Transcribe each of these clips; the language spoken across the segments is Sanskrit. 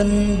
सुगन्धिं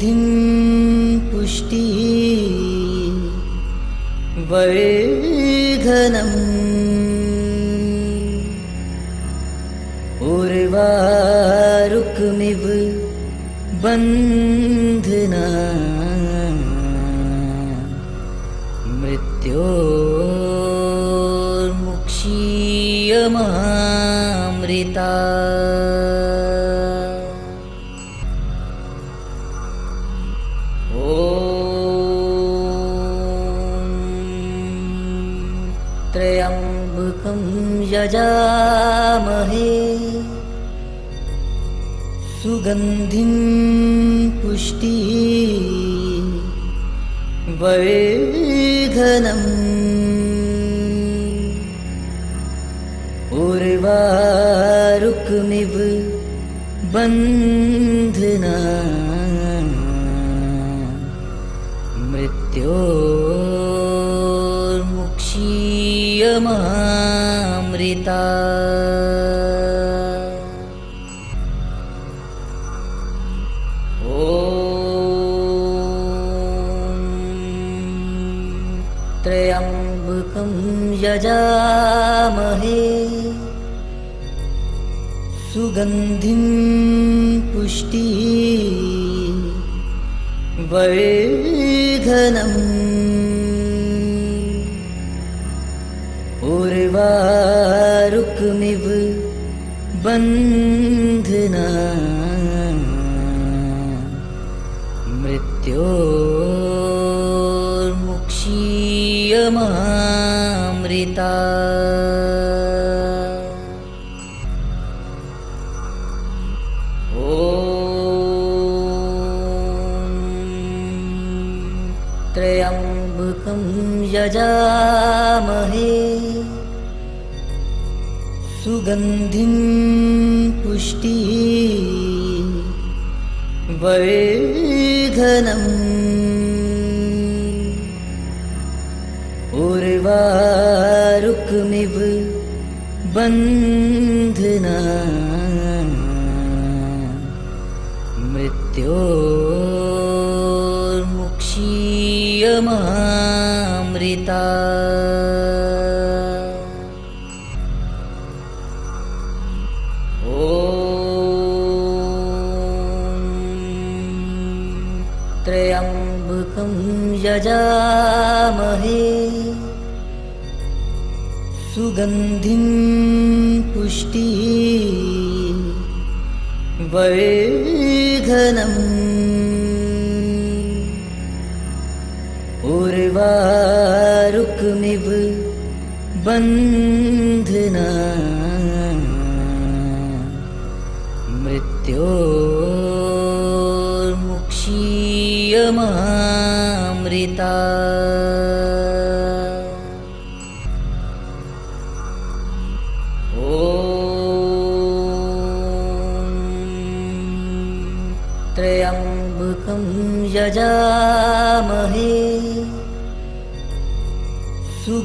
त्र्यम्बकं यजामहे। सुगन्धिं पुष्टि वर्धनम् उर्वारुकमिव बन्धना। मृत्योर्मुक्षीयमामृता सुगन्धिं पुष्टि वर्धनम् उर्वारुकमिव बन्धना मृत्योर्मुक्षीयमामृता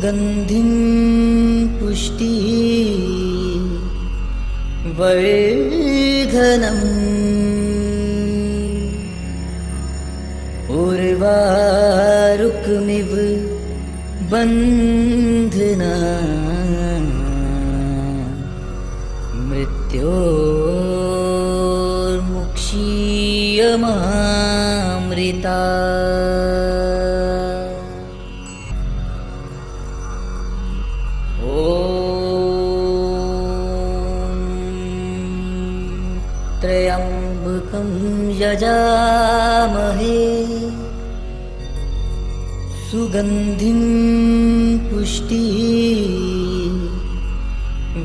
सुगन्धिं पुष्टि वर्धनम् उर्वारुकमिव बन्धना मृत्योर्मुक्षीयमामृता सुगन्धिं पुष्टि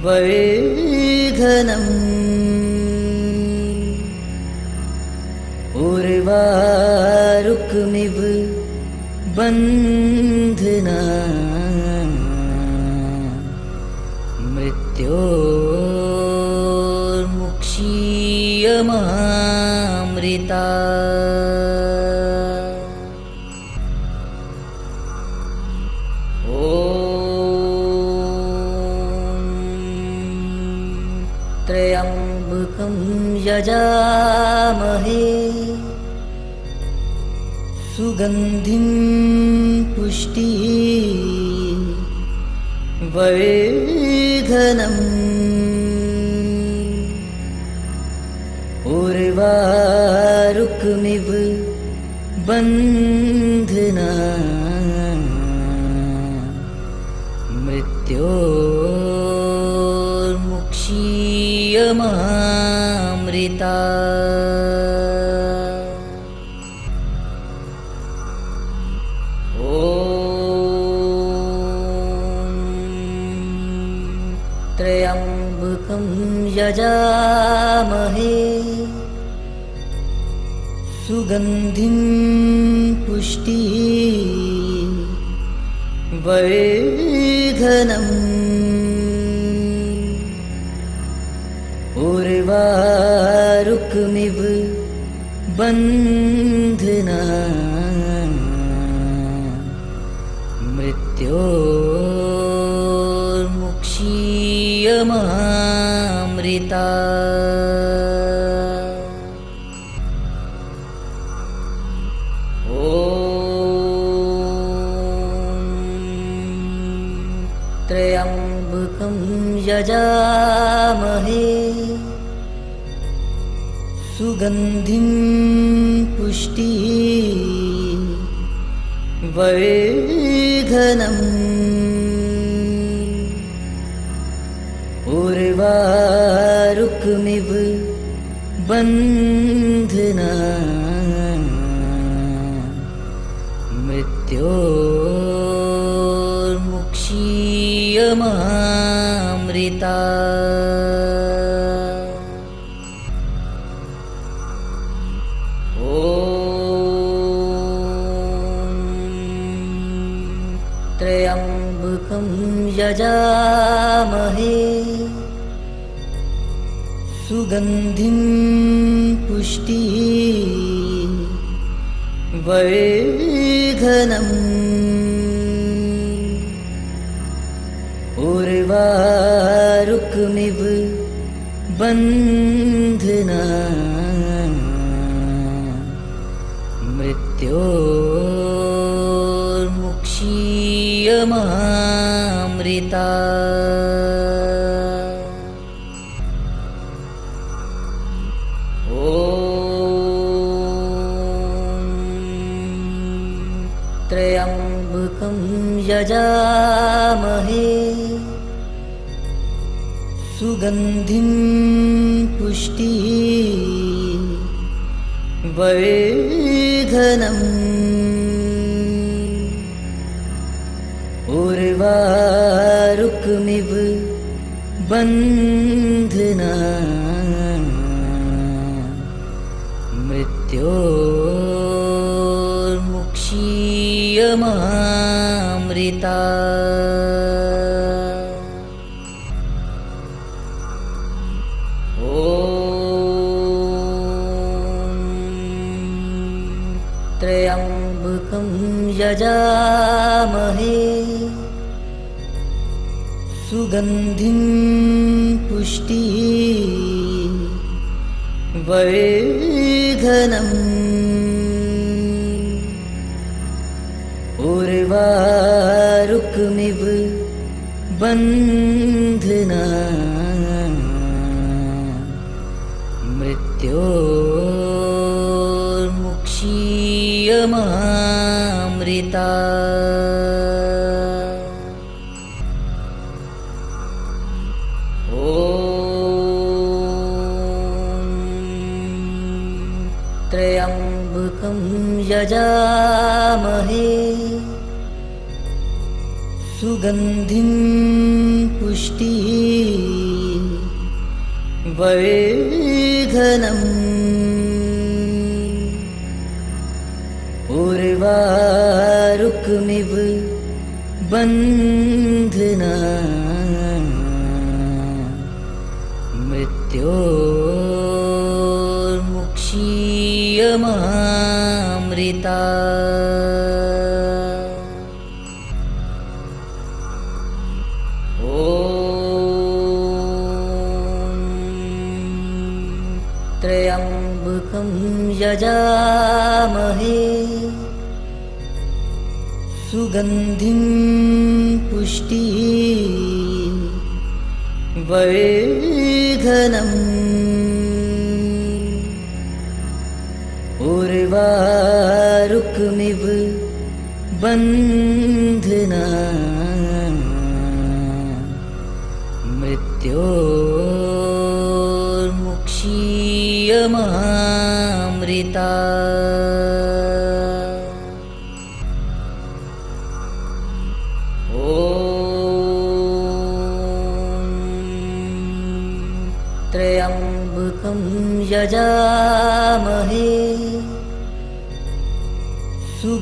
वर्धनम् उर्वारुकमिव बन्धना मृत्योर्मुक्षीयमामृता सुगन्धिं पुष्टि वर्धनम् यजामहे सुगन्धिं पुष्टि वर्धनम्। उर्वारुक्मिव बन्धना ॐ त्र्यम्बकं यजामहे सुगन्धिं पुष्टि वर्धनम् उर्वारुक्मिव बन्धना। मृत्योर्मुक्षीयमामृता ॐ त्र्यम्बकं यजामहे सुगन्धिं पुष्टि वर्धनम् उर्वारुक्मिव बन्धना मृत्योर्मुक्षीयमामृता यजामहे सुगन्धिं पुष्टि वर्धनम्। उर्वारुक्मिव बन्धना। मृत्योर्मुक्षीयमामृता त्र्यम्बकं यजामहे सुगन्धिं पुष्टि वर्धनम् बन्धना। मृत्योर्मुक्षीयमामृता ॐ त्र्यम्बकं यजामहे सुगन्धिं पुष्टि वर्धनम् उर्वारुक्मिव बन्धना सुगन्धिं पुष्टि वर्धनम् उर्वारुक्मिव बन्धना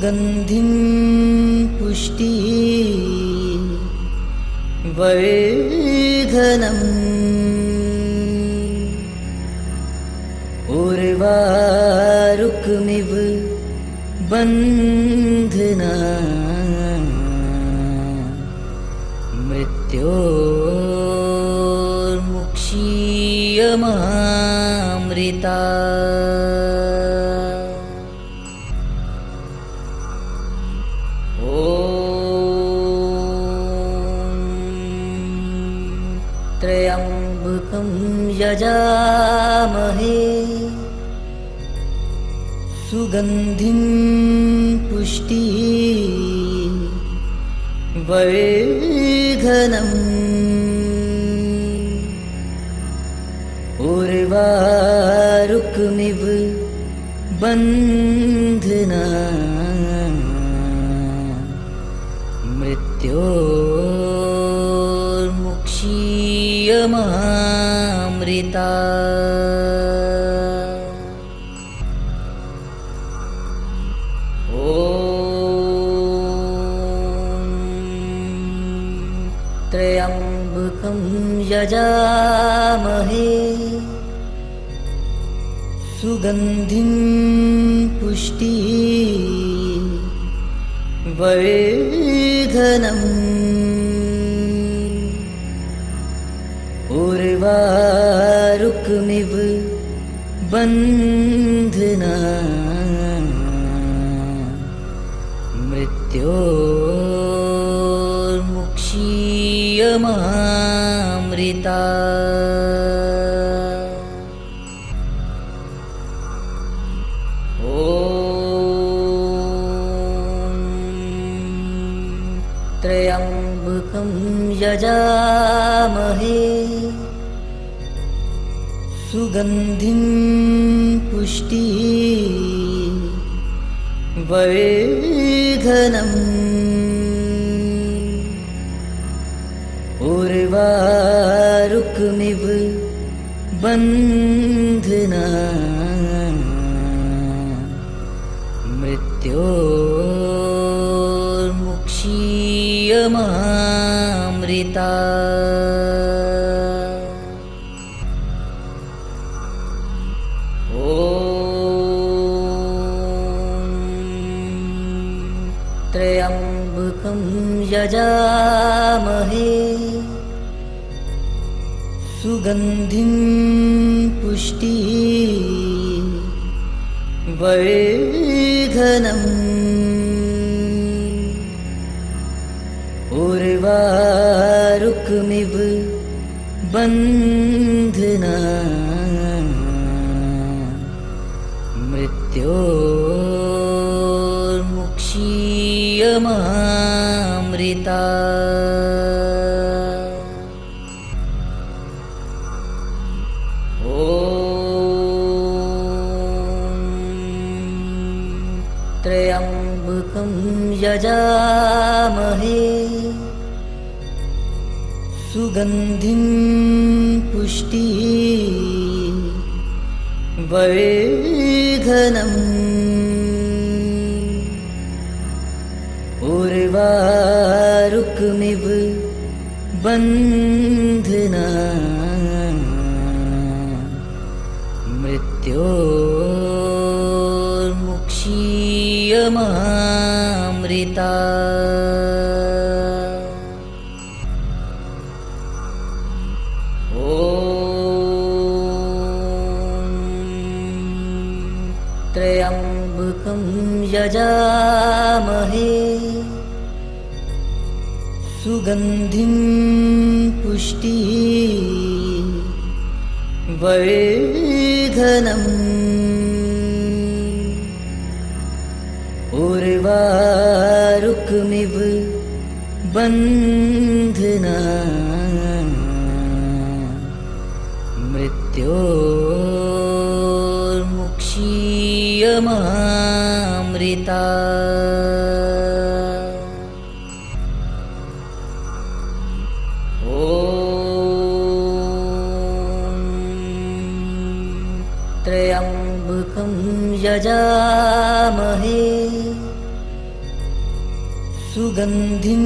सुगन्धिं पुष्टि वर्धनम् उर्वारुक्मिव बन्धना मृत्योर्मुक्षीयमामृता सुगन्धिं पुष्टि वर्धनम् उर्वारुक्मिव बन्धना मृत्योर्मुक्षीयमामृता सुगन्धिं पुष्टि वर्धनम् उर्वारुक्मिव बन्धना मृत्योर्मुक्षीयमामृता सुगन्धिं पुष्टि वर्धनम्। उर्वारुक्मिव बन्धना मृत्योर्मुक्षीयमामृता सुगन्धिं पुष्टि वर्धनम् उर्वारुक्मिव बन्धना मृत्योर्मुक्षीयमामृता यजामहे सुगन्धिं पुष्टि वर्धनम् उर्वारुक्मिव बन्धना त्र्यम्बकं यजामहे। सुगन्धिं पुष्टि वर्धनम् उर्वारुक्मिव बन्धना। मृत्योर्मुक्षीयमामृता त्र्यम्बकं यजामहे सुगन्धिं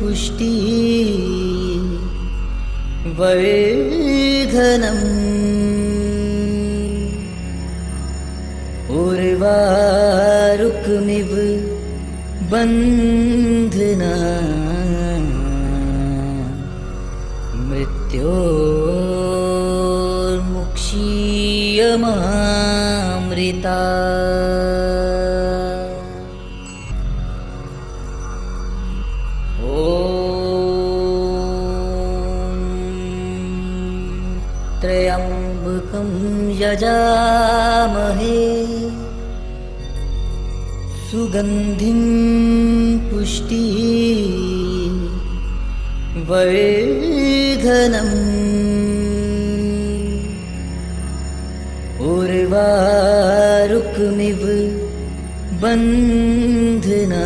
पुष्टि वर्धनम् उर्वारुक्मिव बन्धना मृत्योर्मुक्षीयमामृता यजामहे सुगन्धिं पुष्टि वर्धनम्। उर्वारुक्मिव बन्धना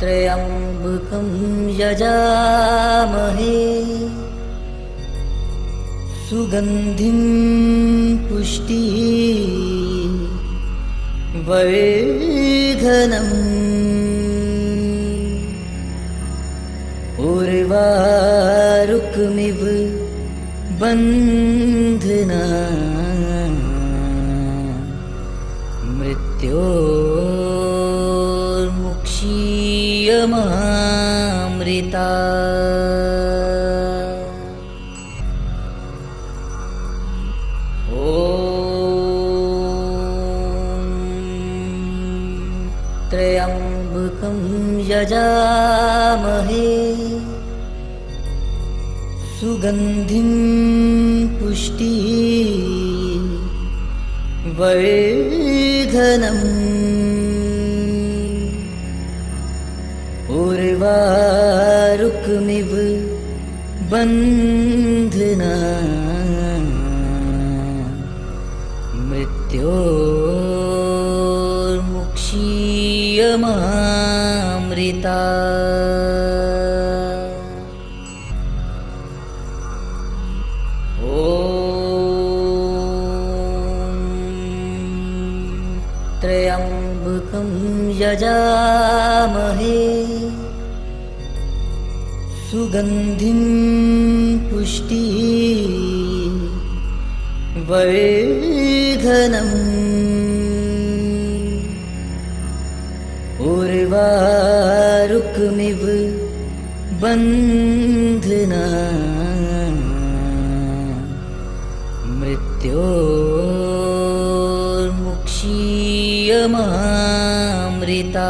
त्र्यम्बकं यजामहे। सुगन्धिं पुष्टि वर्धनम् बन्धना। मृत्योर्मुक्षीयमामृता सुगन्धिं पुष्टि वर्धनम् उर्वारुक्मिव बन्धना सुगन्धिं पुष्टि वर्धनम् उर्वारुक्मिव बन्धना मृत्योर्मुक्षीयमामृता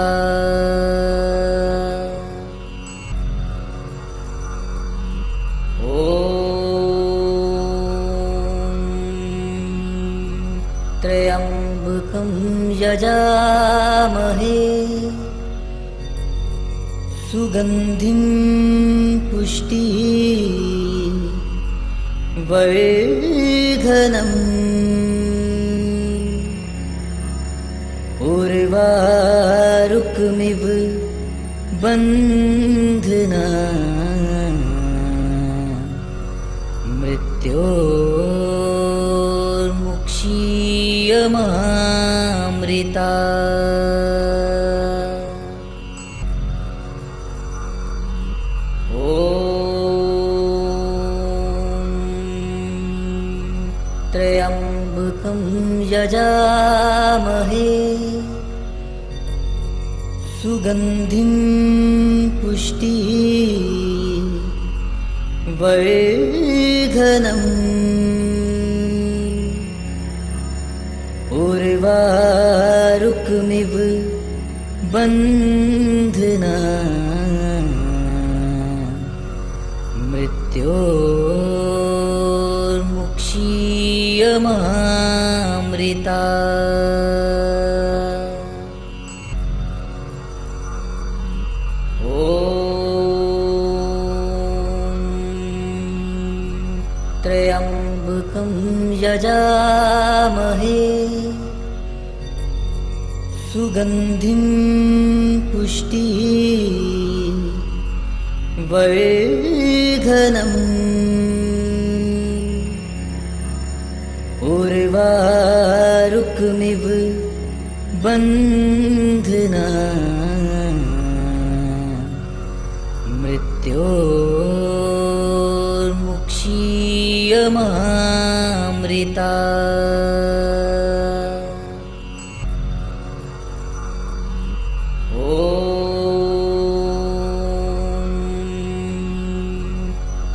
सुगन्धिं पुष्टि वर्धनम् उर्वारुक्मिव बन्धना सुगन्धिं पुष्टि वर्धनम् उर्वारुक्मिव बन्धना सुगन्धिं पुष्टि वर्धनम् उर्वारुक्मिव बन्धना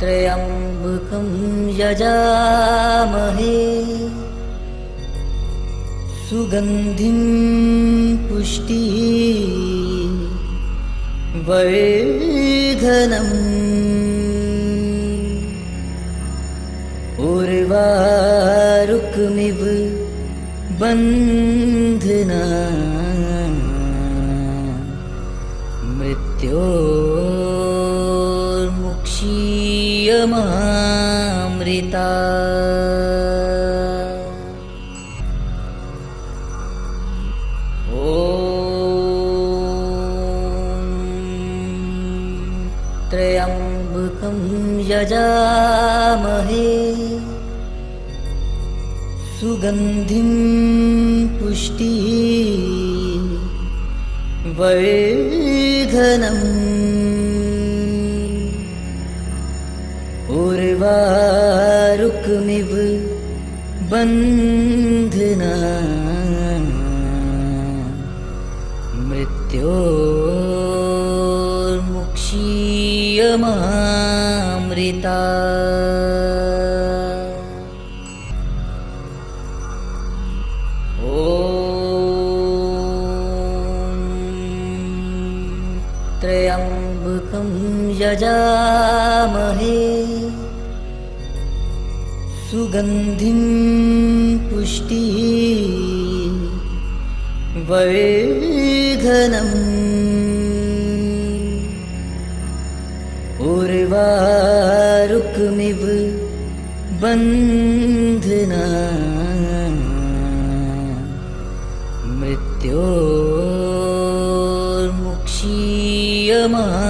त्र्यम्बकं यजामहे। सुगन्धिं पुष्टि वर्धनम् उर्वारुक्मिव बन्धना मृत्योर्मुक्षीयमामृता त्र्यम्बकं यजामहे। सुगन्धिं पुष्टि। वर्धनम् बन्धना मृत्योर्मुक्षीयमामृता। त्र्यम्बकं यजामहे। सुगन्धिं पुष्टि वर्धनम् उर्वारुक्मिव बन्धना मृत्योर्मुक्षीयमामृता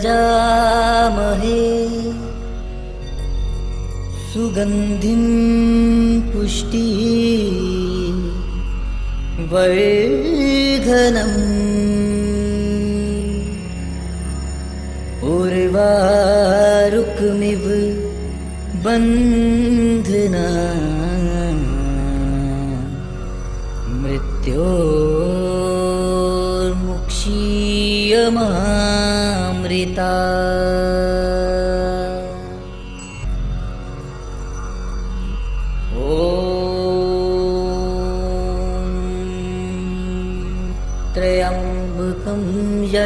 यजामहे सुगन्धिं पुष्टि वर्धनम्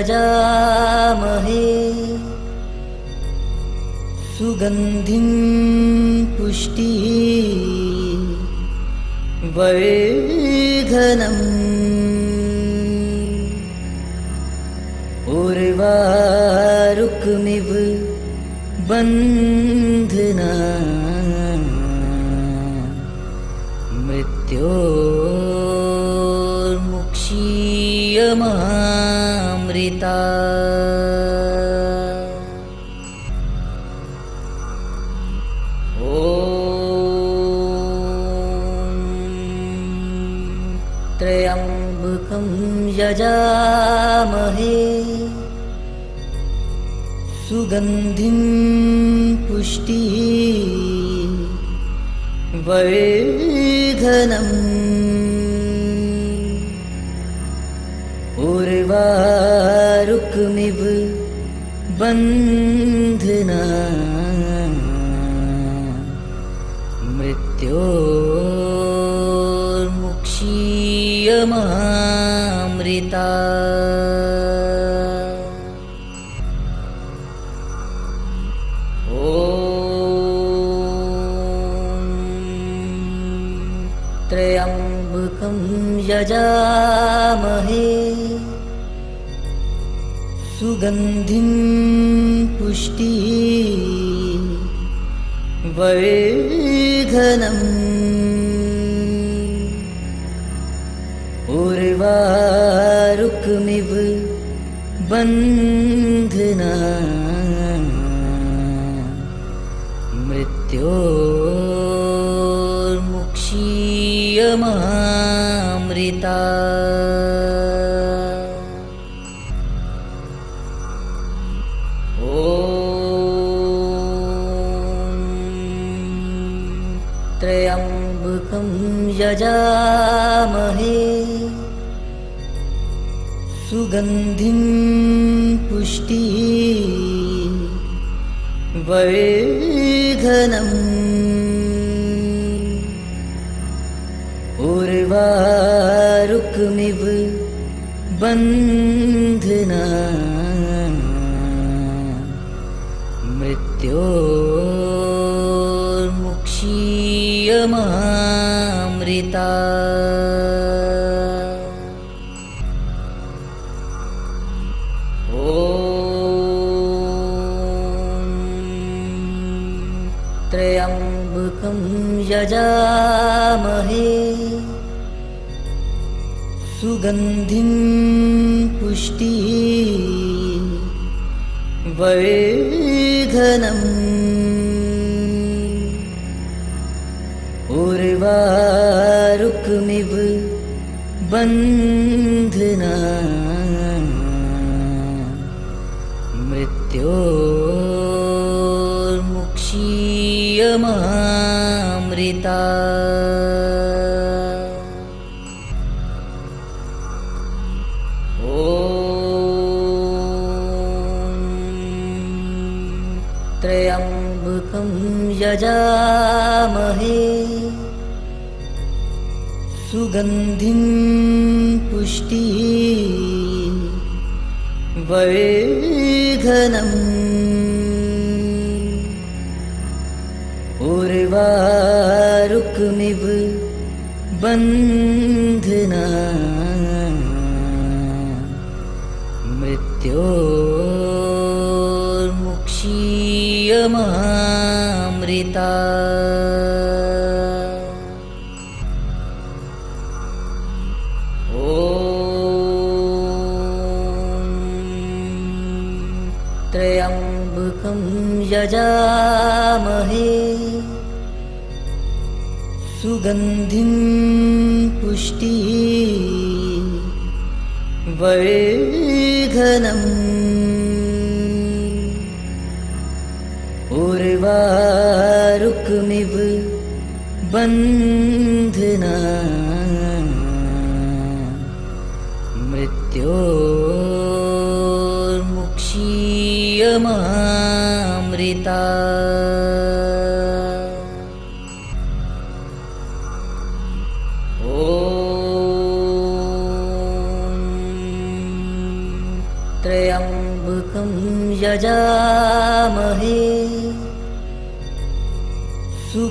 यजामहे सुगन्धिं पुष्टि वर्धनम्। उर्वारुक्मिव बन्धना। मृत्योर्मुक्षीयमामृता ओम्भुकं यजामहे। सुगन्धिं पुष्टिः। वैधनम् बन्धना। मृत्योर्मुक्षीयमामृता ॐ त्र्यम्बकं यजामहे सुगन्धिं पुष्टिः वर्धनम् उर्वारुक्मिव बन्धना मृत्योर्मुक्षीयमामृता यजामहे सुगन्धिं पुष्टिः वर्धनम्। उर्वारुक्मिव बन्धना। मृत्योर्मुक्षीयमामृता त्र्यम्बकं यजामहे। सुगन्धिं पुष्टिः। वर्धनम् बन्धना। मृत्योर्मुक्षीयमामृता। त्र्यम्बकं यजामहे सुगन्धिं पुष्टिः वर्धनम्। उर्वारुक्मिव बन्धना मृत्योर्मुक्षीयमामृता सुगन्धिं पुष्टिः वर्धनम् उर्वारुक्मिव बन्धना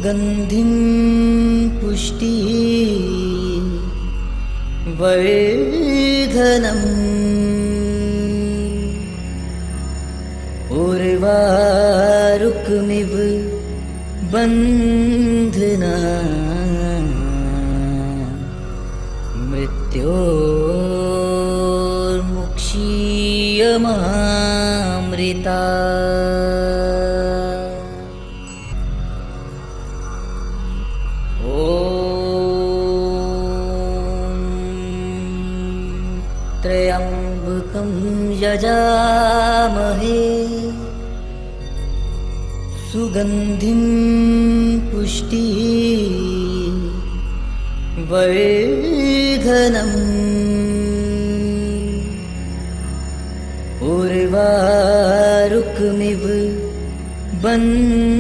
सुगन्धिं पुष्टिः वर्धनम् उर्वारुक्मिव बन्धना सुगन्धिं पुष्टिः वर्धनम् उर्वारुक्मिव बन्धना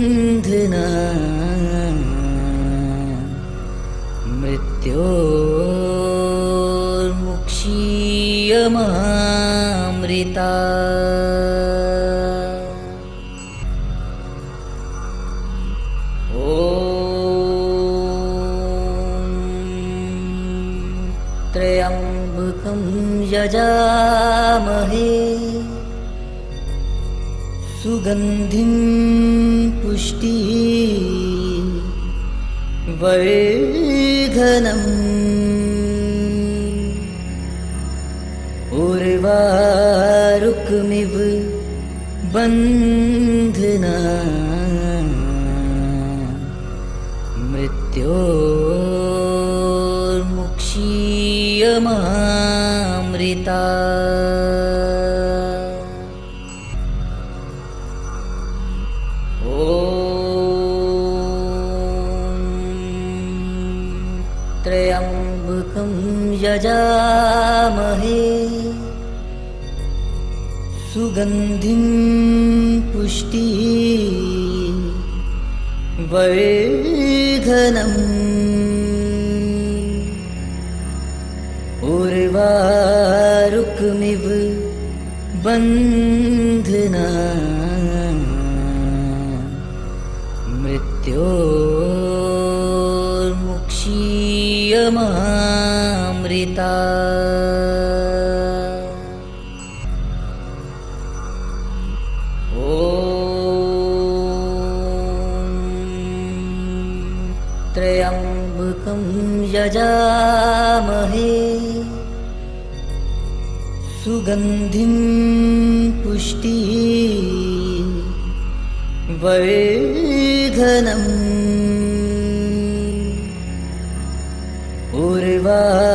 सुगन्धिं पुष्टिः वर्धनम् उर्वारुक्मिव बन्धना मृत्योर्मुक्षीयमामृता पुष्टिः वर्धनम् उर्वारुक्मिव बन्धना मृत्योर्मुक्षीयमामृता सुगन्धिं पुष्टिः वर्धनम्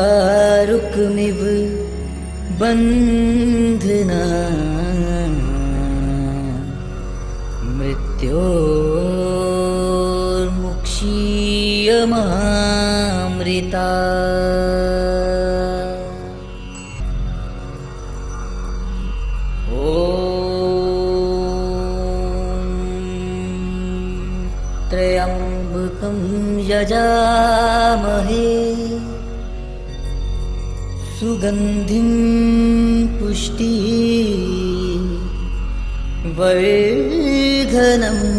उर्वारुक्मिव बन्धना मृत्योर्मुक्षीयमामृता यजामहे। सुगन्धिं पुष्टिः। वर्धनम्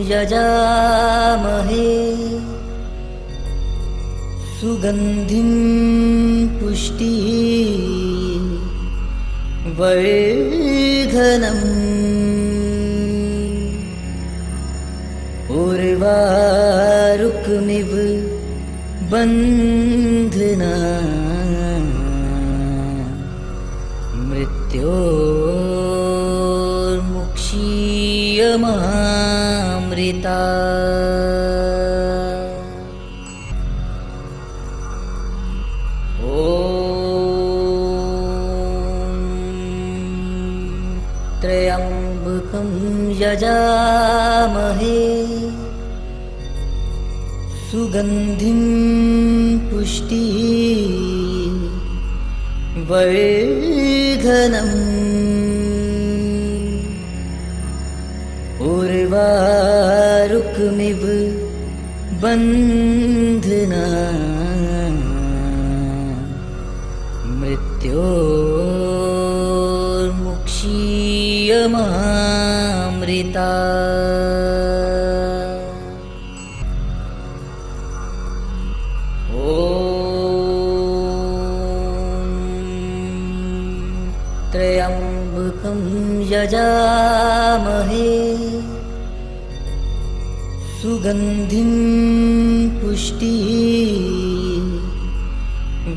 यजामहे। सुगन्धिं पुष्टिः वर्धनम्। उर्वारुक्मिव बन्धना मृत्योर्मुक्षीयमामृता ॐ त्र्यम्बकं यजामहे। सुगन्धिं पुष्टिः। वर्धनम् बन्धना। मृत्योर्मुक्षीयमामृता। ॐ यजामहे सुगन्धिं पुष्टिः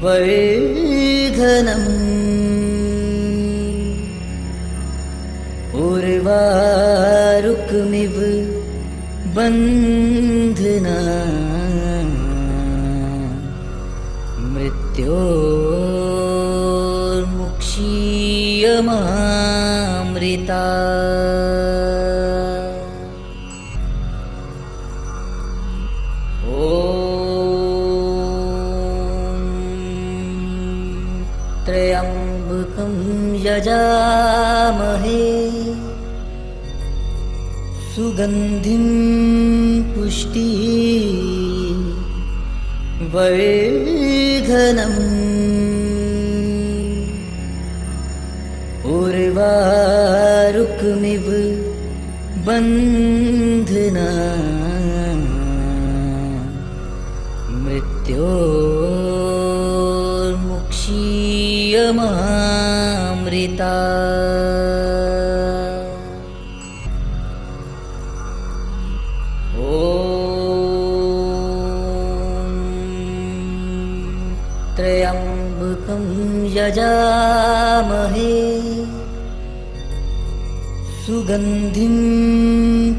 वर्धनम्। उर्वारुकमिव बन्धना। मृत्योर्मुक्षीयमामृता सुगन्धिं पुष्टिः वर्धनम् उर्वारुकमिव बन्धना मृत्योर्मुक्षीयमामृता सुगन्धिं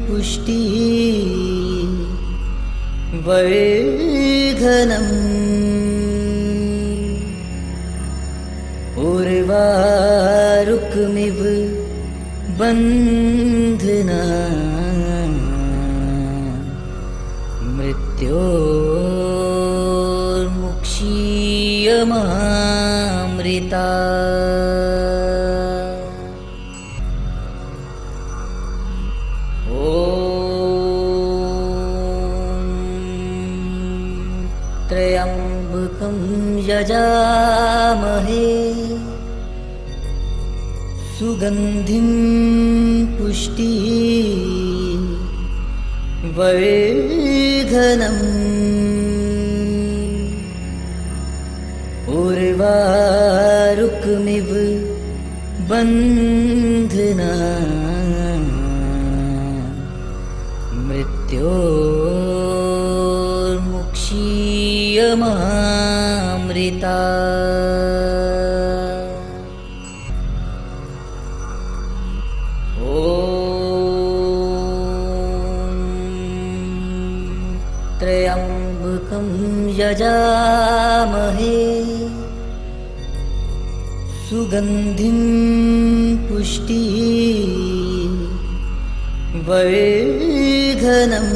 पुष्टिः वर्धनम् उर्वारुकमिव बन्धना मृत्योर्मुक्षीयमामृता सुगन्धिं पुष्टिः वर्धनम् उर्वारुकमिव बन्धना सुगन्धिं पुष्टिः वर्धनम्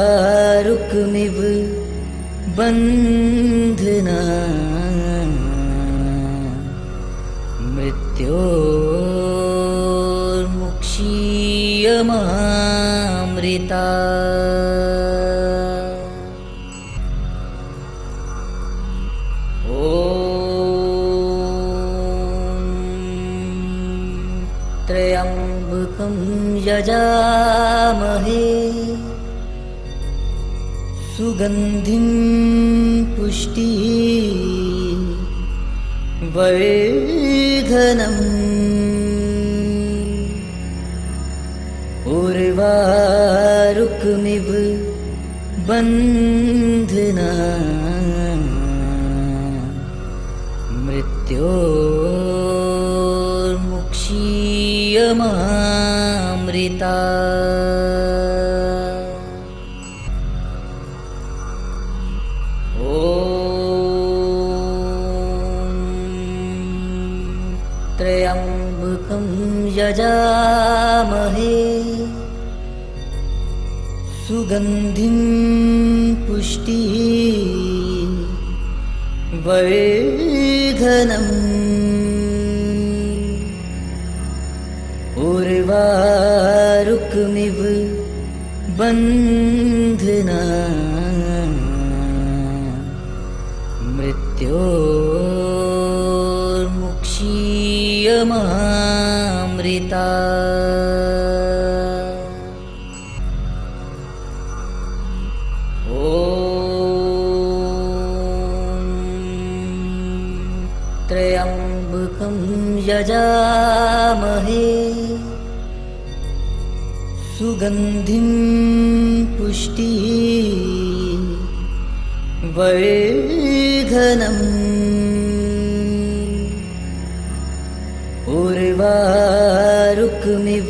उर्वारुकमिव बन्धना मृत्योर्मुक्षीयमामृता सुगन्धिं पुष्टिः वर्धनम्। उर्वारुकमिव बन्धना। मृत्योर्मुक्षीयमामृता सुगन्धिं पुष्टिः वर्धनम् उर्वारुकमिव बन्धना वर्धनम् उर्वारुक्मिव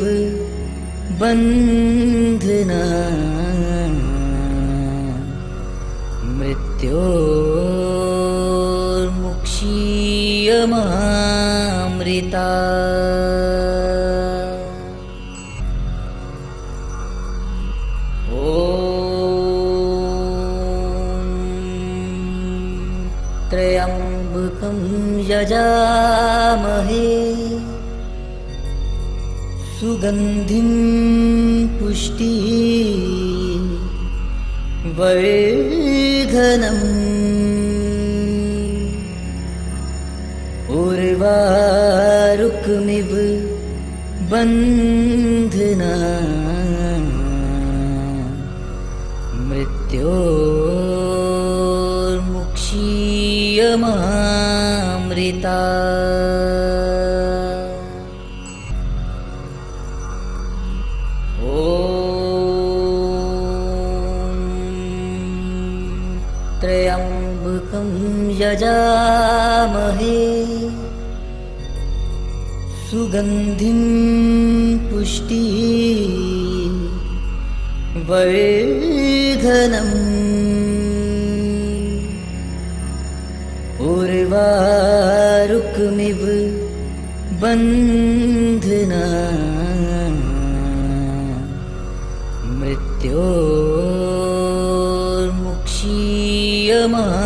बन्धना। मृत्योर्मुक्षीयमामृता सुगन्धिं पुष्टि वर्धनम् उर्वारुक्मिव बन्धना मृत्योर्मुक्षीयमामृता सुगन्धिं पुष्टि वर्धनम् उर्वारुक्मिव बन्धना मृत्योर्मुक्षीयमामृता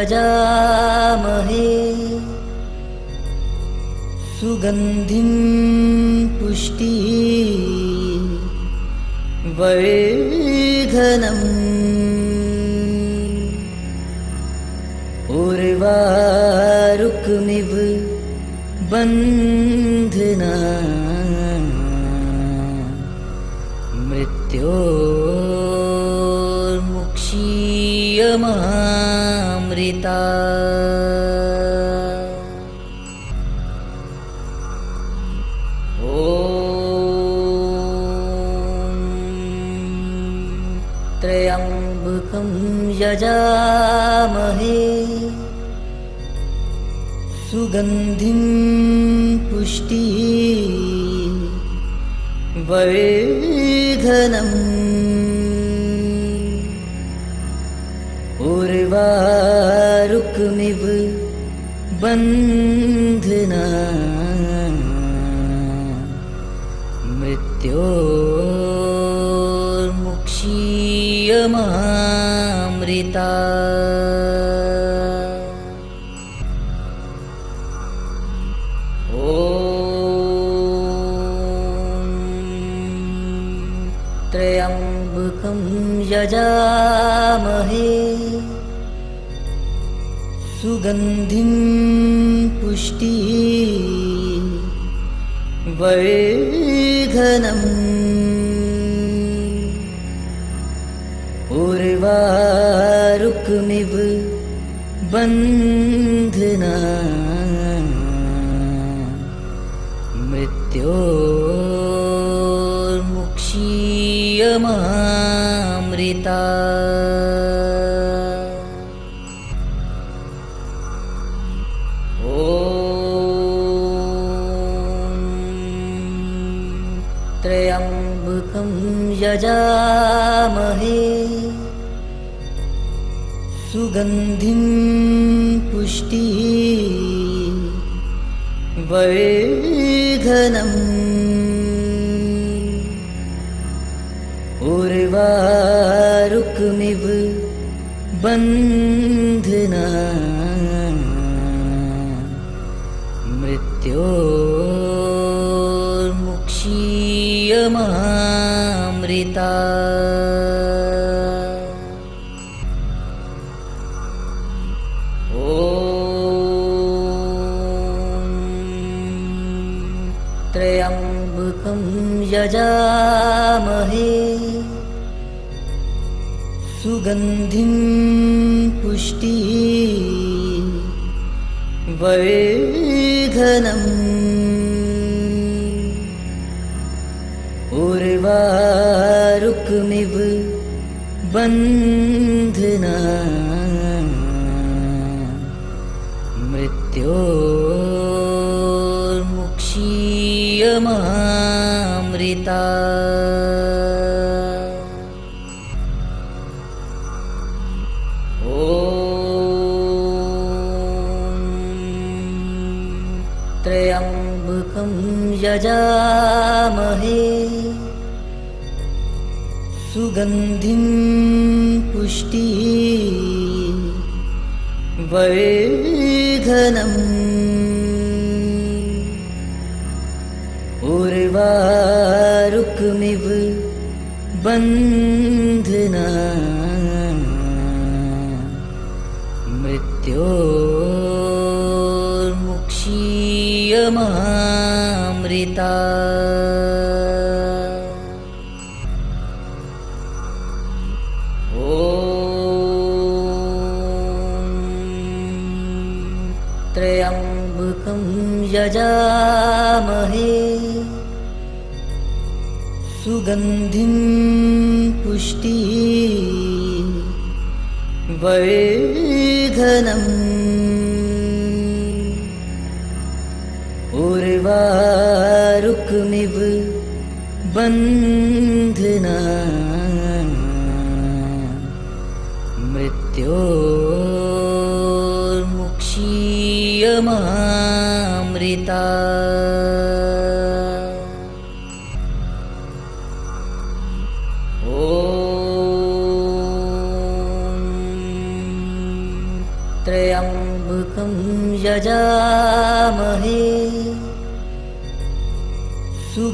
यजामहे सुगन्धिं पुष्टि वर्धनम् यजामहे सुगन्धिं पुष्टि वर्धनम्। उर्वारुक्मिव बन्धना त्र्यम्बकं यजामहे सुगन्धिं पुष्टि वर्धनम् उर्वारुक्मिव बन्धना मृत्योर्मुक्षीयमामृता सुगन्धिं पुष्टि वर्धनम्। उर्वारुक्मिव बन्धना। मृत्योर्मुक्षीयमामृता यजामहे सुगन्धिं पुष्टि वर्धनम्। उर्वारुक्मिव बन्धना त्र्यम्बकं यजामहे सुगन्धिं पुष्टि वर्धनम् बन्धना सुगन्धिं पुष्टि वर्धनम् उर्वारुक्मिव बन्धना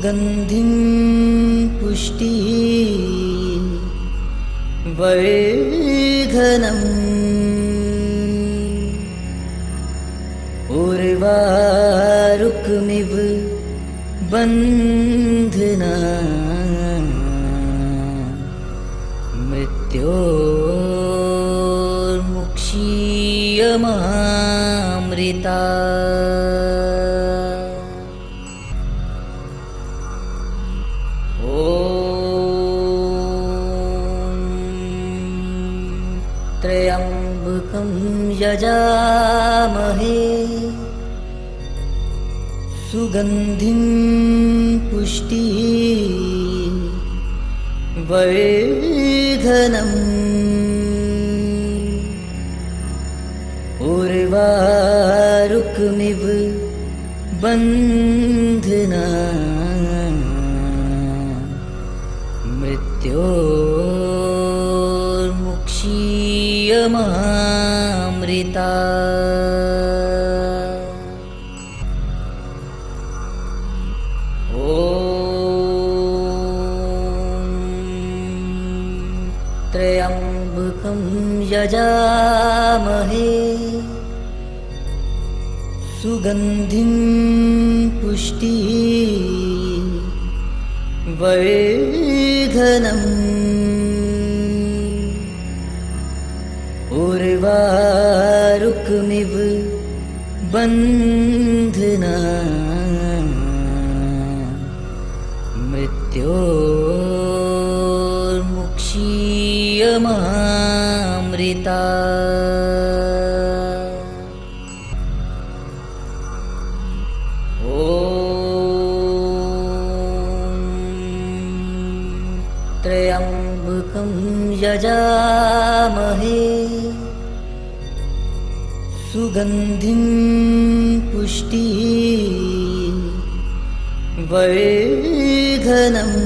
सुगन्धिं पुष्टि वर्धनम् उर्वारुक्मिव बन्धना सुगन्धिं पुष्टि वर्धनम् उर्वारुक्मिव बन्धना सुगन्धिं पुष्टि वर्धनम्। उर्वारुक्मिव बन्धना वर्धनम्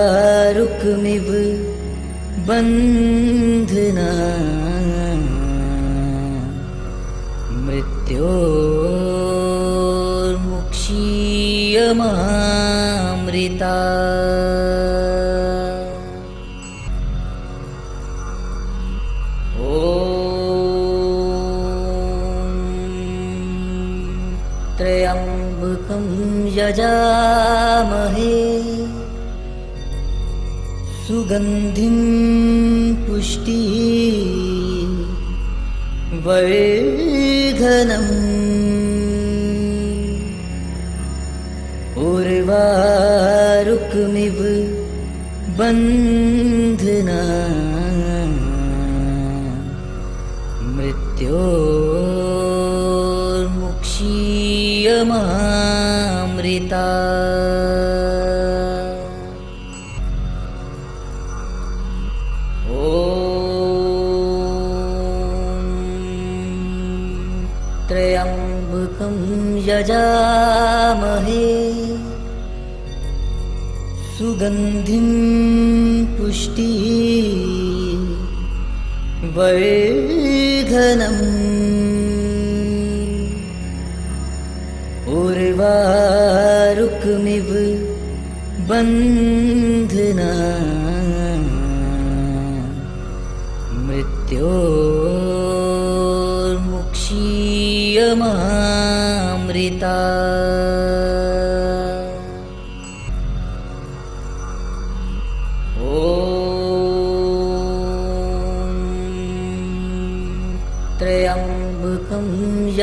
उर्वारुक्मिव बन्धना सुगन्धिं पुष्टि वर्धनम् उर्वारुक्मिव बन्धना मृत्योर्मुक्षीयमामृता यजामहे सुगन्धिं पुष्टि वर्धनम्। उर्वारुक्मिव बन्धना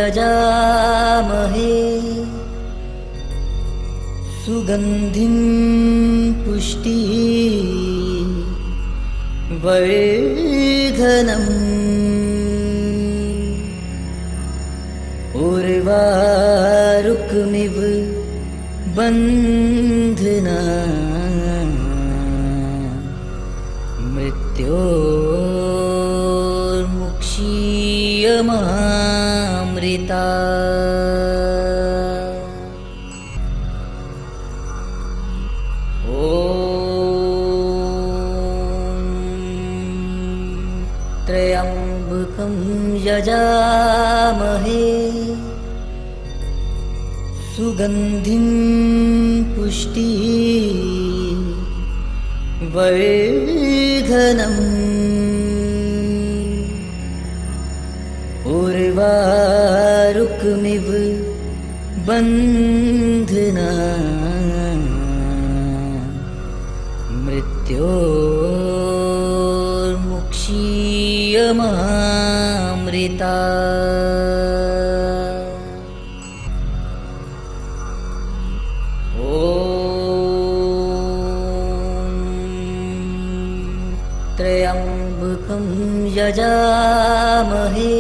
यजामहे सुगन्धिं पुष्टि वर्धनम्। उर्वारुक्मिव बन्धना सुगन्धिं पुष्टि वर्धनम् उर्वारुक्मिव बन्धना मृत्योर्मुक्षीयमामृता यजामहे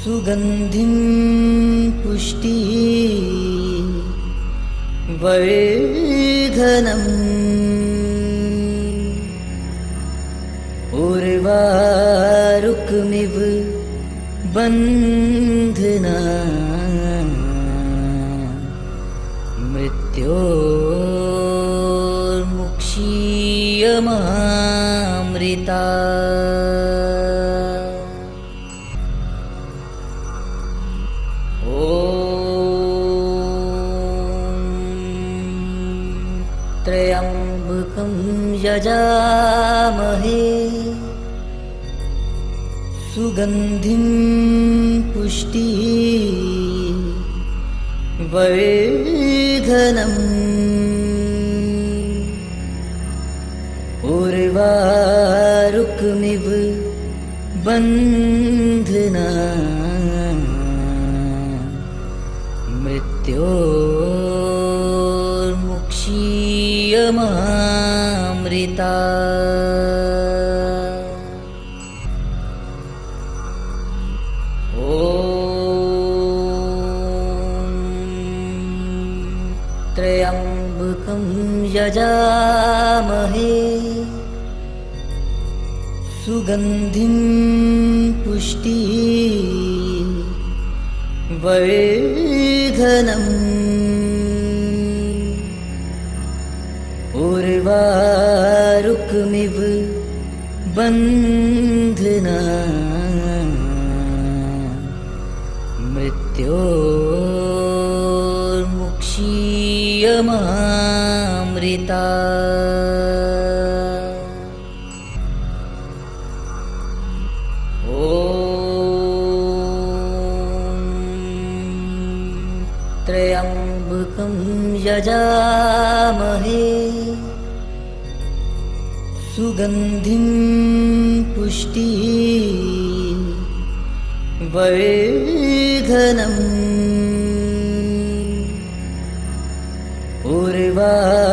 सुगन्धिं पुष्टि वर्धनम्। उर्वारुक्मिव बन्धना त्र्यम्बकं यजामहे सुगन्धिं पुष्टि वर्धनम् बन्धना मृत्योर्मुक्षीयमामृता सुगन्धिं पुष्टि वर्धनम् उर्वारुक्मिव बन्धना मृत्योर्मुक्षीयमामृता यजामहे सुगन्धिं पुष्टिः वर्धनम्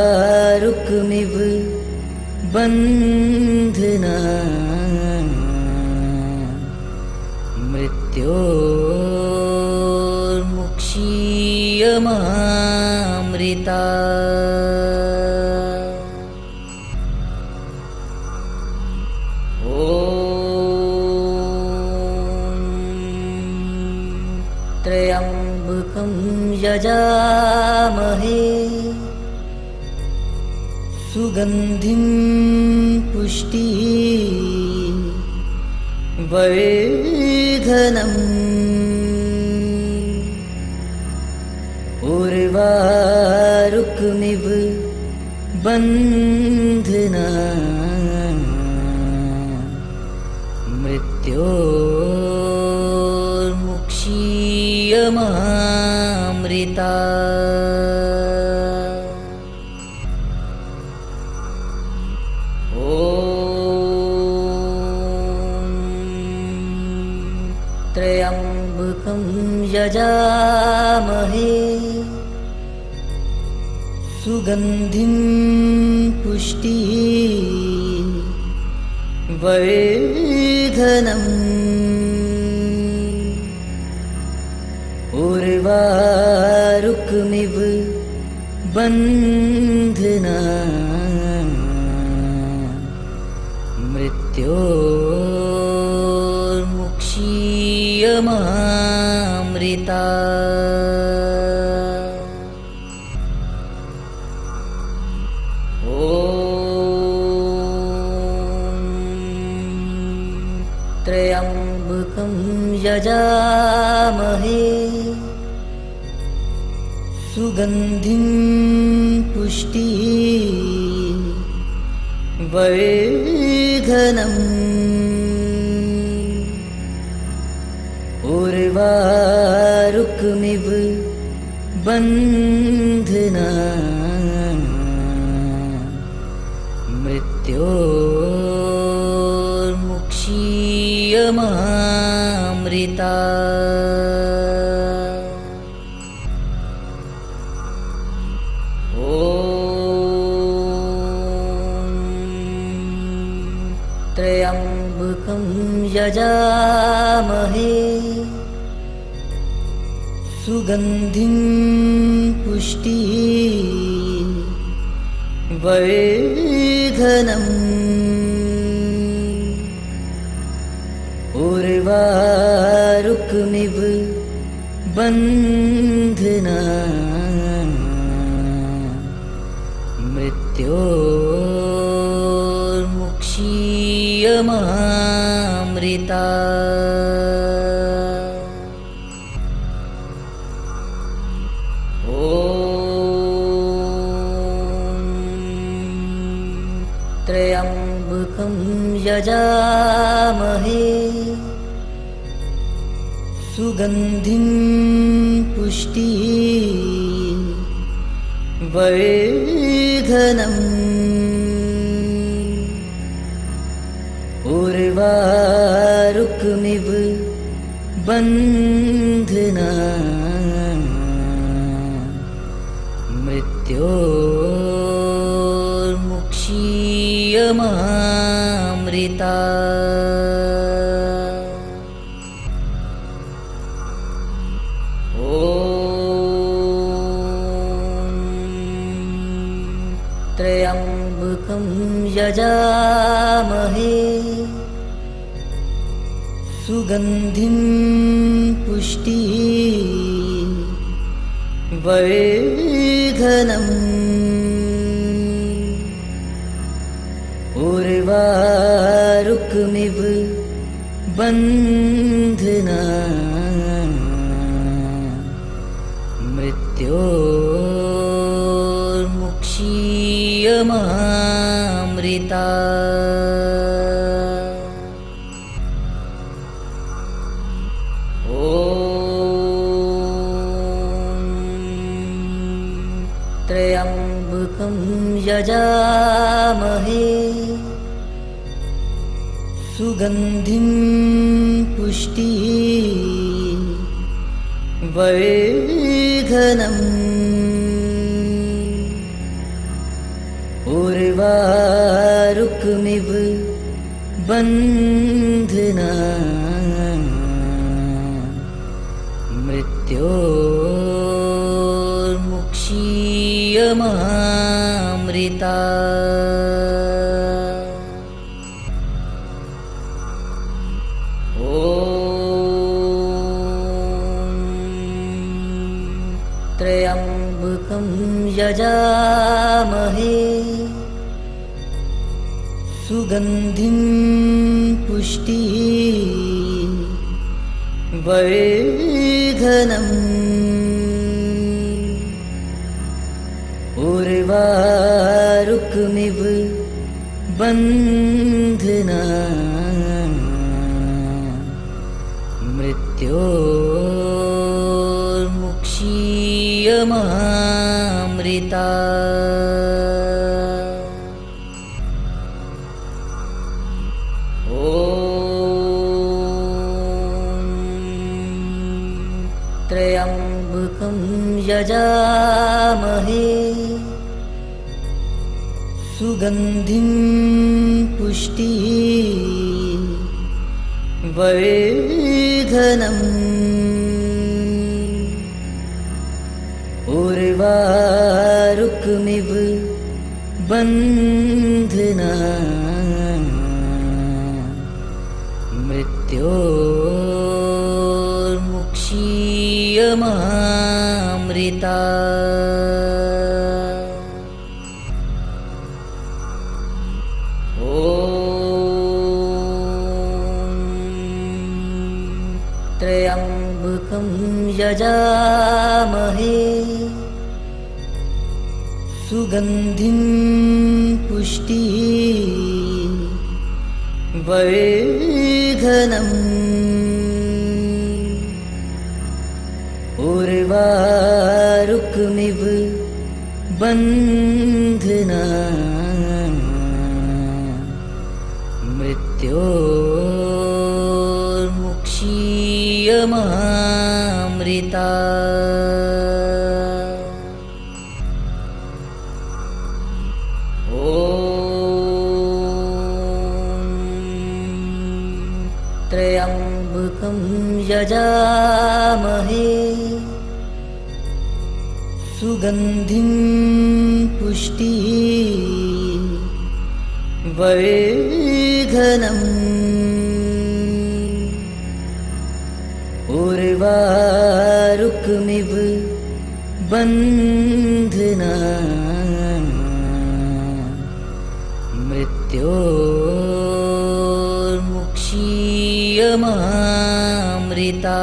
उर्वारुकमिव बन्धना मृत्योर्मुक्षीयमामृता ॐ त्र्यम्बकं यजामहे। सुगन्धिं पुष्टिः वर्धनम् उर्वारुकमिव बन्धना सुगन्धिं पुष्टिः वर्धनम् उर्वारुकमिव बन्धना सुगन्धिं पुष्टिः वर्धनम् उर्वारुकमिव बन्धना यजामहे। सुगन्धिं पुष्टिः वर्धनम् उर्वारुकमिव बन्धना। मृत्योर्मुक्षीयमामृता त्र्यम्बकं यजामहे। सुगन्धिं पुष्टिः वर्धनम् बन्धना सुगन्धिं पुष्टिः वर्धनम् उर्वारुकमिव बन्धना यजामहे सुगन्धिं पुष्टि वर्घनम् उर्वारुक्मिव बन्धना त्र्यम्बकं यजामहे। सुगन्धिं पुष्टि। वर्घनम् बन्धना। मृत्योर्मुक्षीयमामृता ॐ त्र्यम्बकं यजामहे सुगन्धिं पुष्टि वर्घनम् उर्वारुक्मिव बन्धना मृत्योर्मुक्षीयमामृता यजामहे सुगन्धिं पुष्टि वर्घनम् उर्वारुक्मिव बन्धना। मृत्योर्मुक्षीयमामृता त्र्यम्बकं यजामहे। सुगन्धिं पुष्टि। वर्घनम् बन्धना। मृत्योर्मुक्षीयमामृता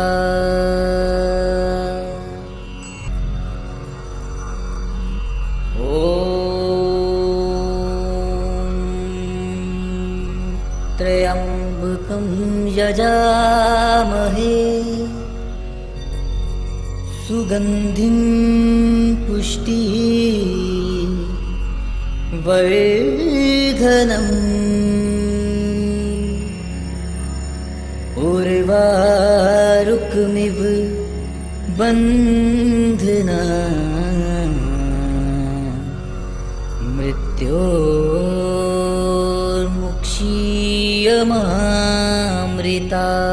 सुगन्धिं पुष्टि वर्घनम् उर्वारुक्मिव बन्धना मृत्योर्मुक्षीयमामृता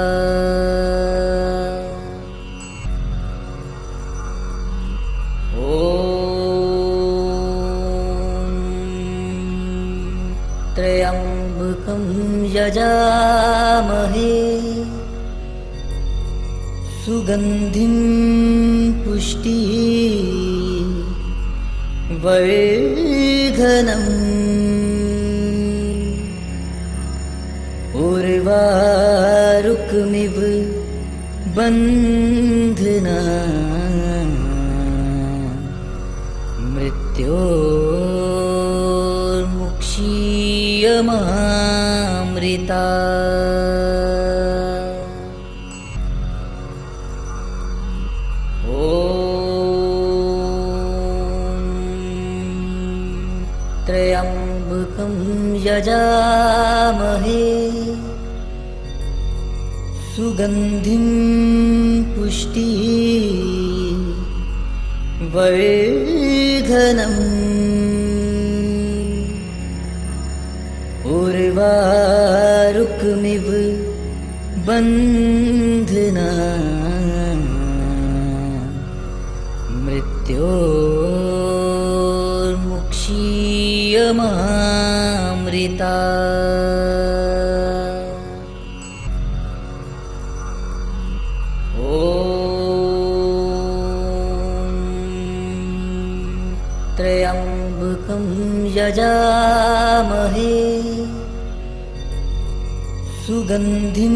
सुगन्धिं पुष्टि वर्घनम् उर्वारुक्मिव बन्धना मृत्योर्मुक्षीयमामृता यजामहे सुगन्धिं पुष्टि वर्धनम्। उर्वारुक्मिव बन्धना सुगन्धिं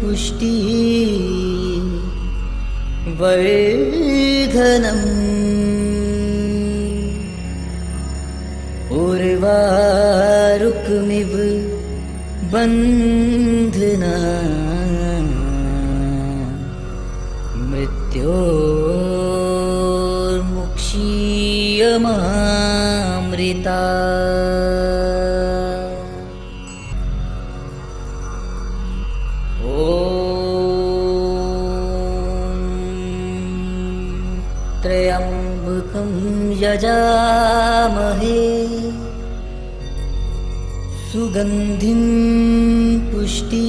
पुष्टि वर्धनम् उर्वारुक्मिव बन्धना सुगन्धिं पुष्टि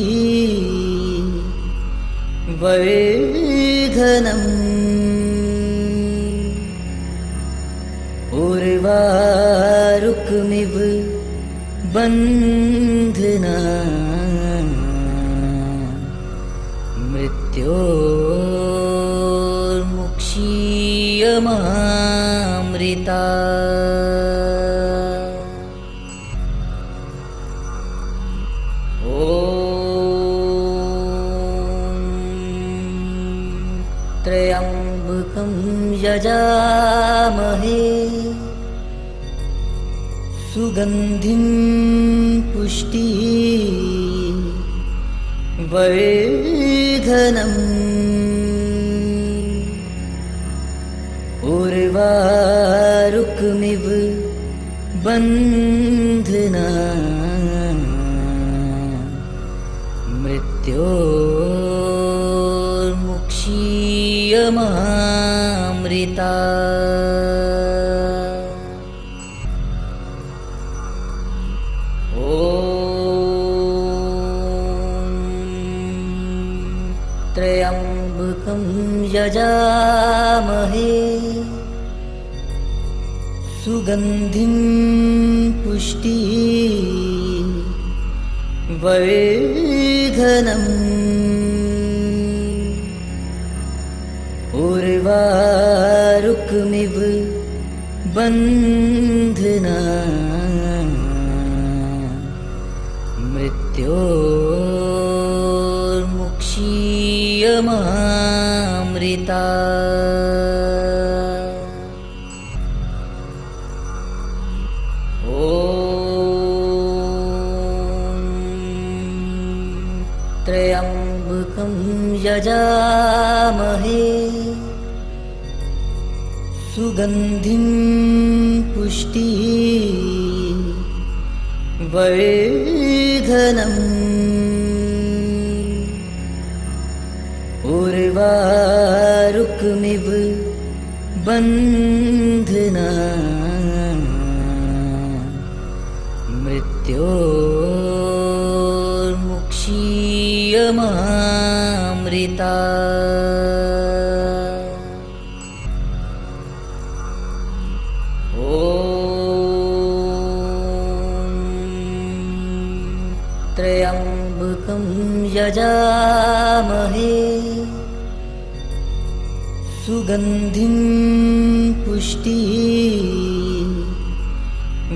वर्धनम् उर्वारुक्मिव बन्धना सुगन्धिं पुष्टि वर्धनम् उर्वारुक्मिव बन्धना मृत्योर्मुक्षीयमामृता सुगन्धिं पुष्टि वर्धनम् उर्वारुक्मिव बन्धना मृत्योर्मुक्षीयमामृता सुगन्धिं पुष्टि वर्धनम् उर्वारुक्मिव बन्धना मृत्योर्मुक्षीयमामृता सुगन्धिं पुष्टि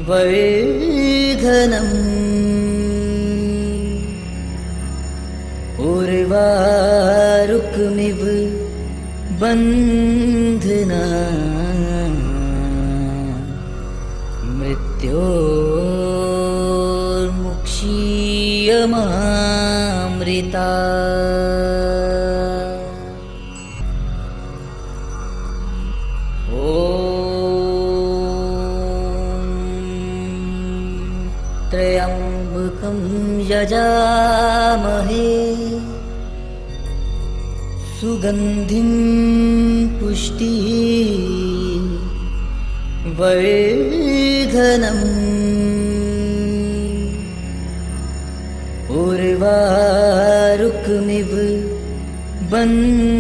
वर्धनम्। उर्वारुक्मिव बन्धना मृत्योर्मुक्षीयमामृता यजामहे। सुगन्धिं पुष्टिः वर्धनम्। उर्वारुक्मिव बन्धना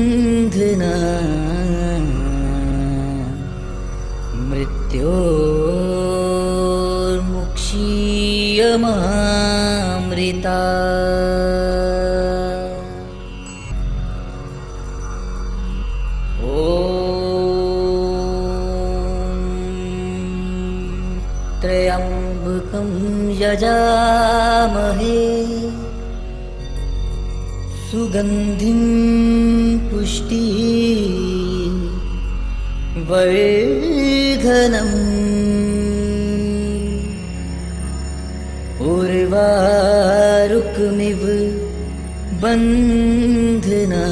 यजामहे सुगन्धिं पुष्टिः वर्धनम्। उर्वारुक्मिव बन्धना।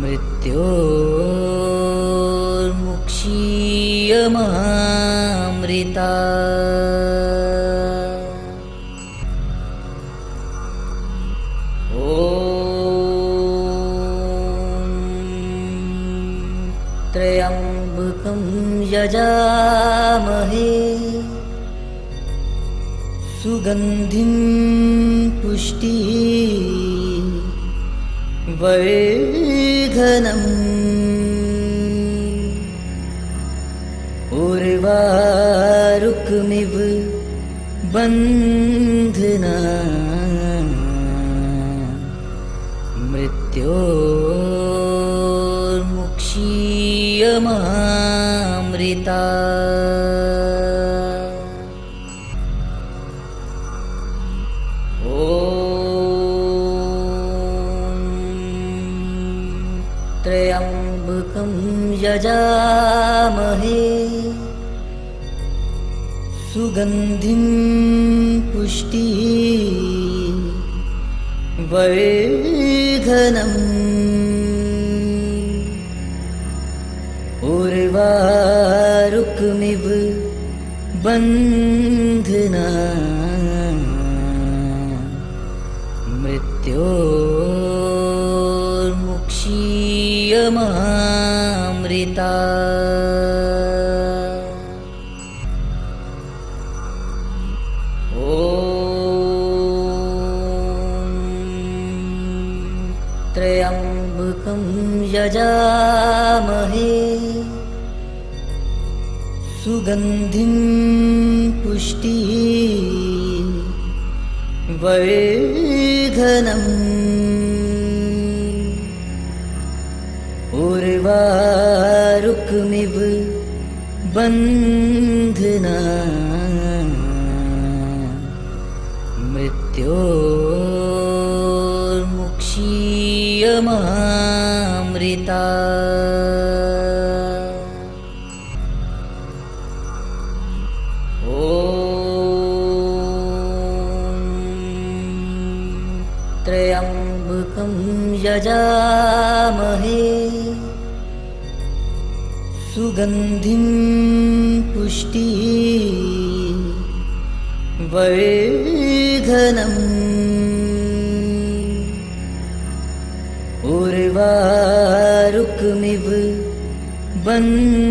मृत्योर्मुक्षीयमामृता ॐ त्र्यम्बकं यजामहे। सुगन्धिं पुष्टिः वर्धनम् बन्धना। मृत्योर्मुक्षीयमामृता ॐ त्र्यम्बकं यजामहे सुगन्धिं पुष्टिः वर्धनम् उर्वारुक्मिव बन्धना मृत्योर्मुक्षीयमामृता सुगन्धिं पुष्टिः वर्धनम् उर्वारुक्मिव बन्धना मृत्योर्मुक्षीयमामृता यजामहे सुगन्धिं पुष्टिः वर्धनम्। उर्वारुक्मिव बन्धना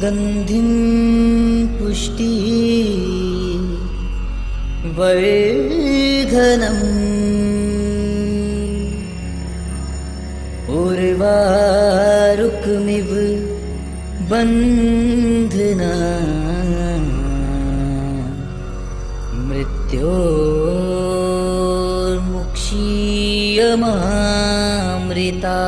सुगन्धिं पुष्टिः वर्धनम् उर्वारुक्मिव बन्धना मृत्योर्मुक्षीयमामृता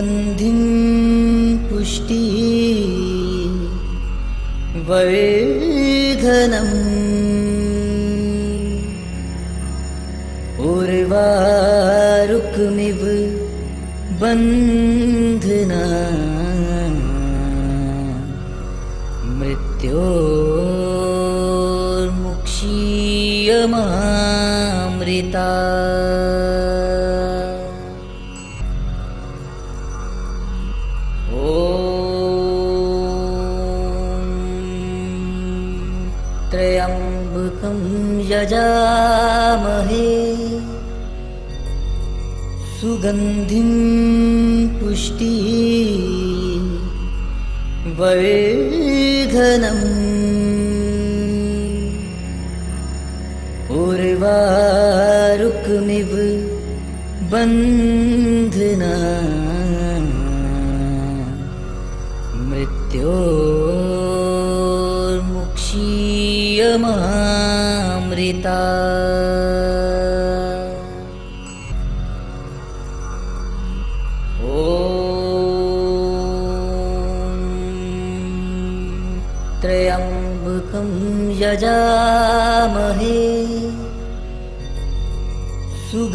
सुगन्धिं पुष्टि वर्धनम् उर्वारुक्मिव बन्धना सुगन्धिं पुष्टि वर्धनम् उर्वारुक्मिव बन्धना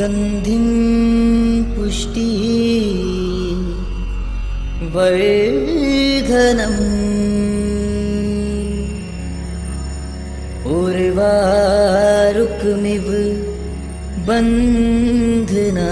सुगन्धिं पुष्टि वर्धनम् उर्वारुक्मिव बन्धना